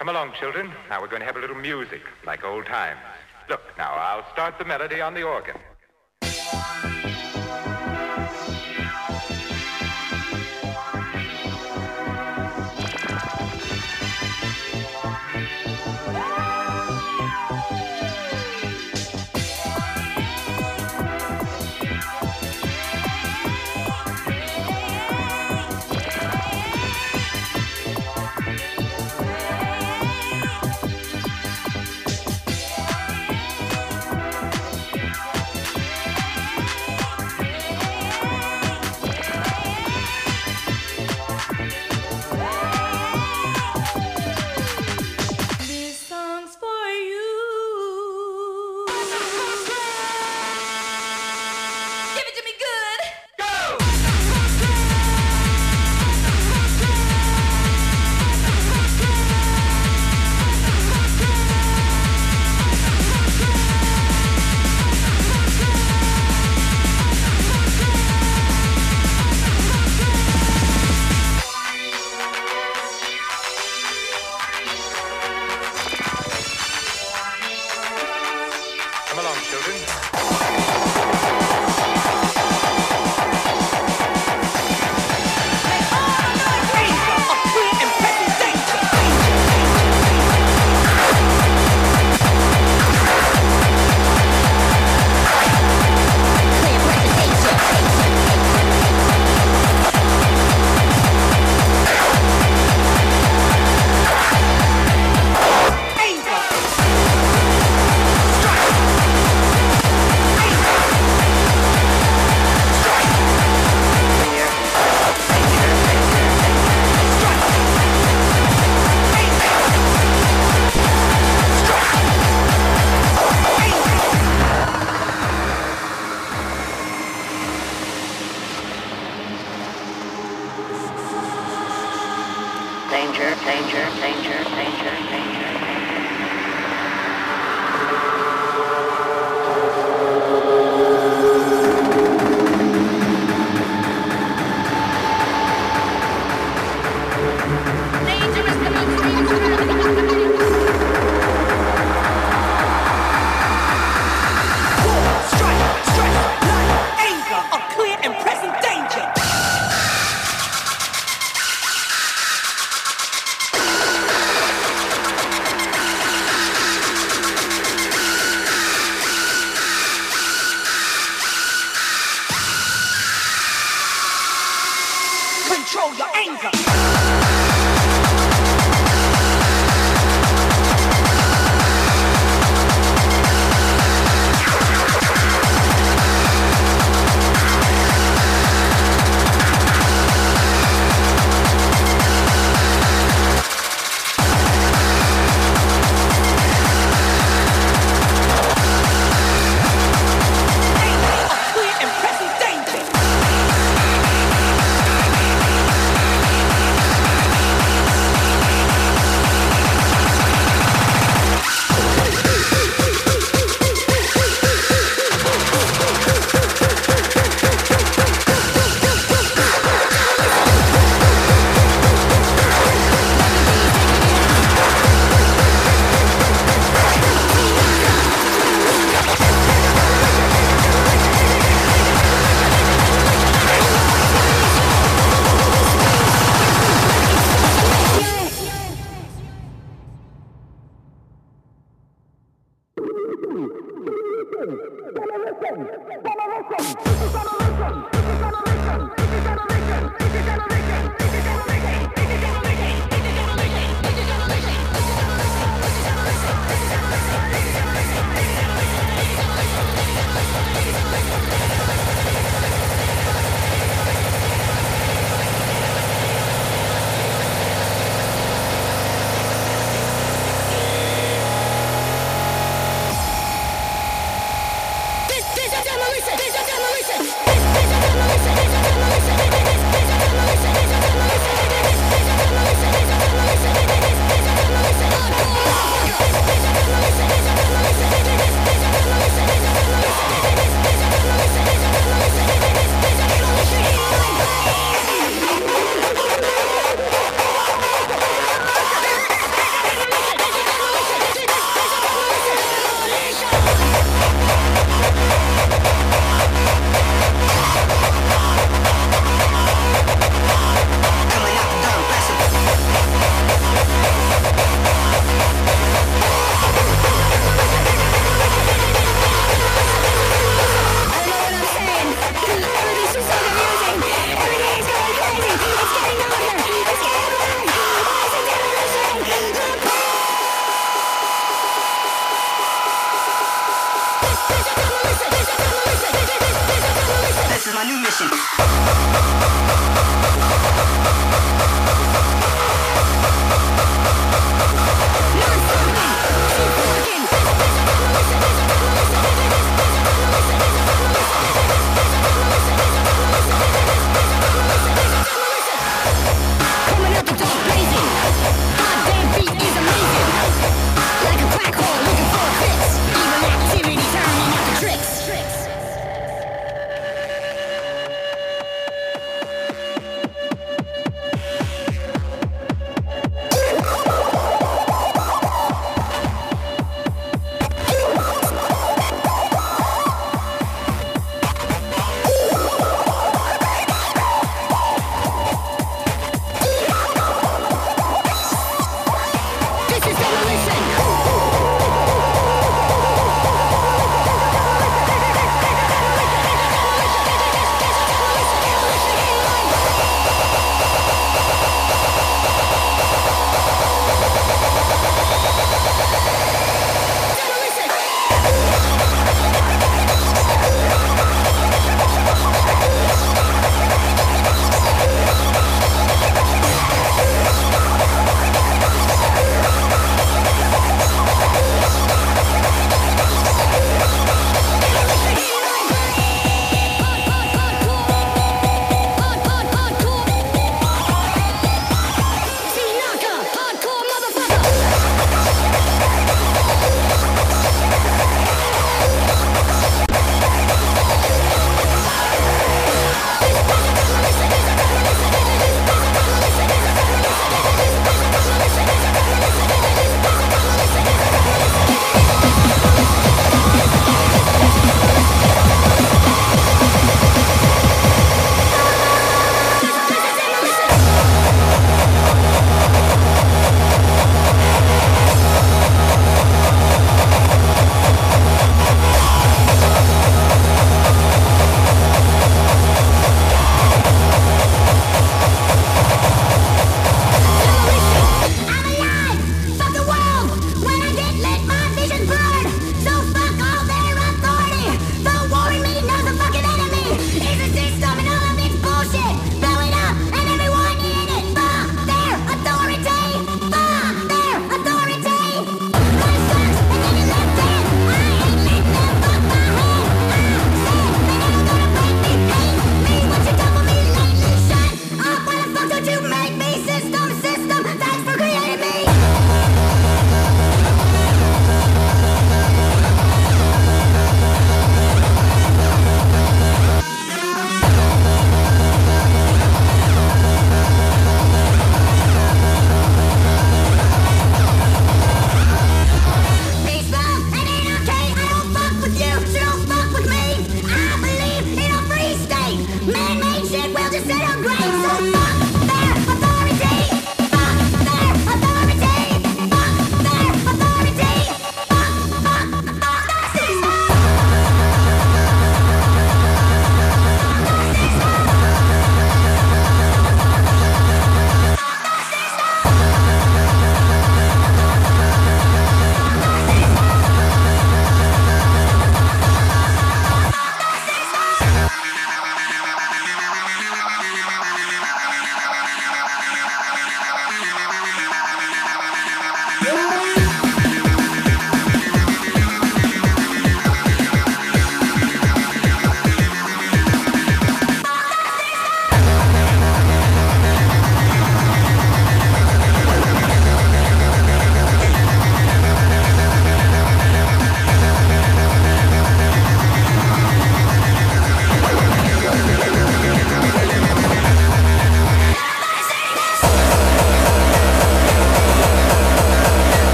Come along, children. Now we're going to have a little music, like old times. Look, now I'll start the melody on the organ.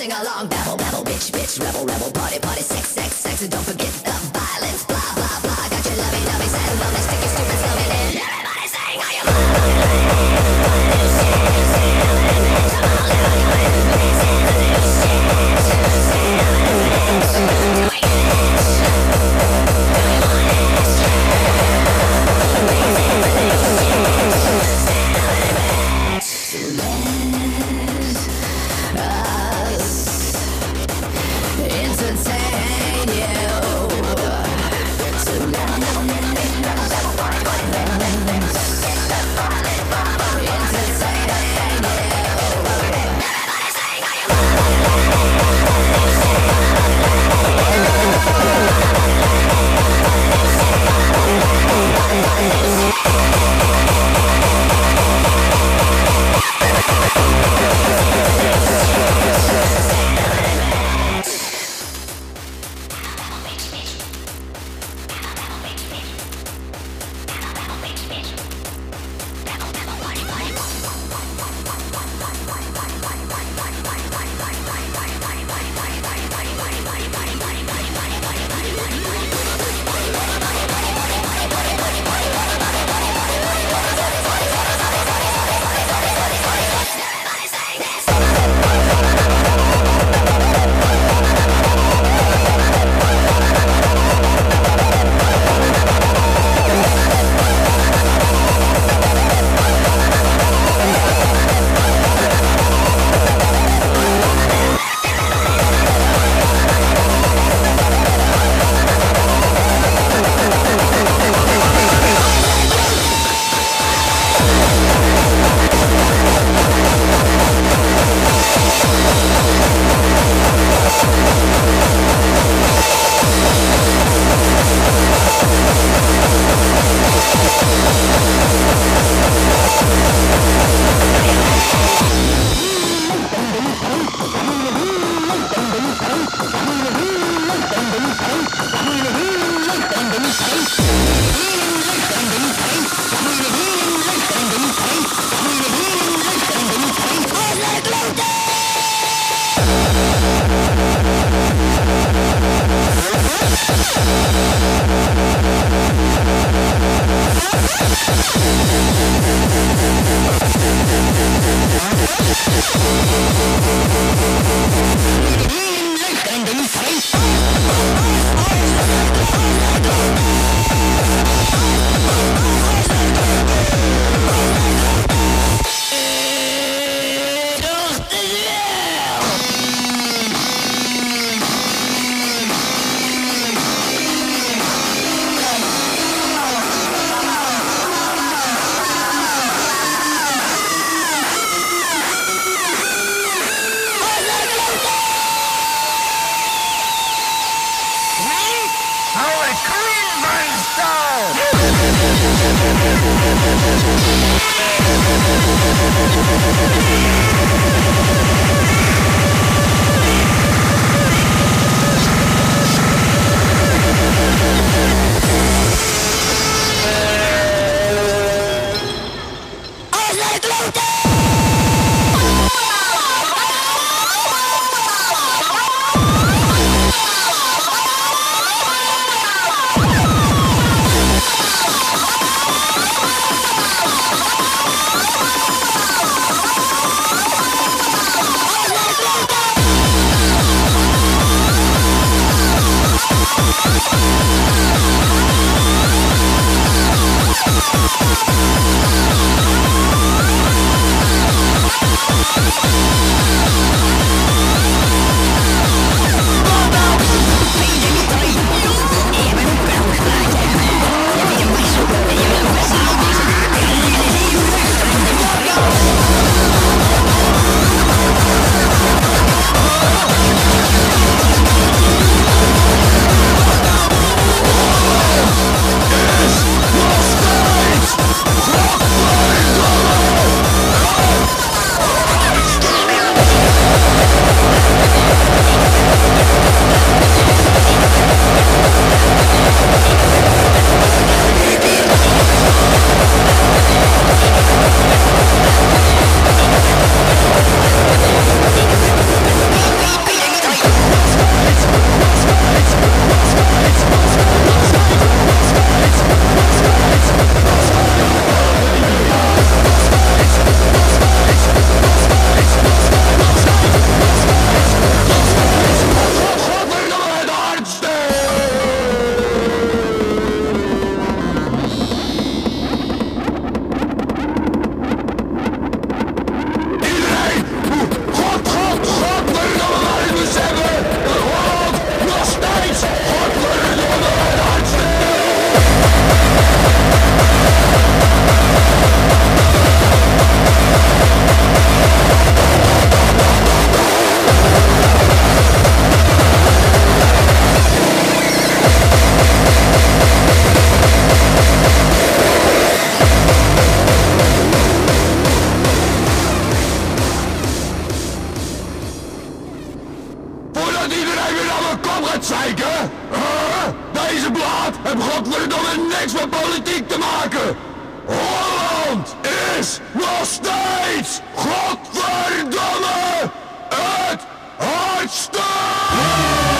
Sing along. Babble, ハハハハハハハ。Is nog steeds, godverdomme, het hardste!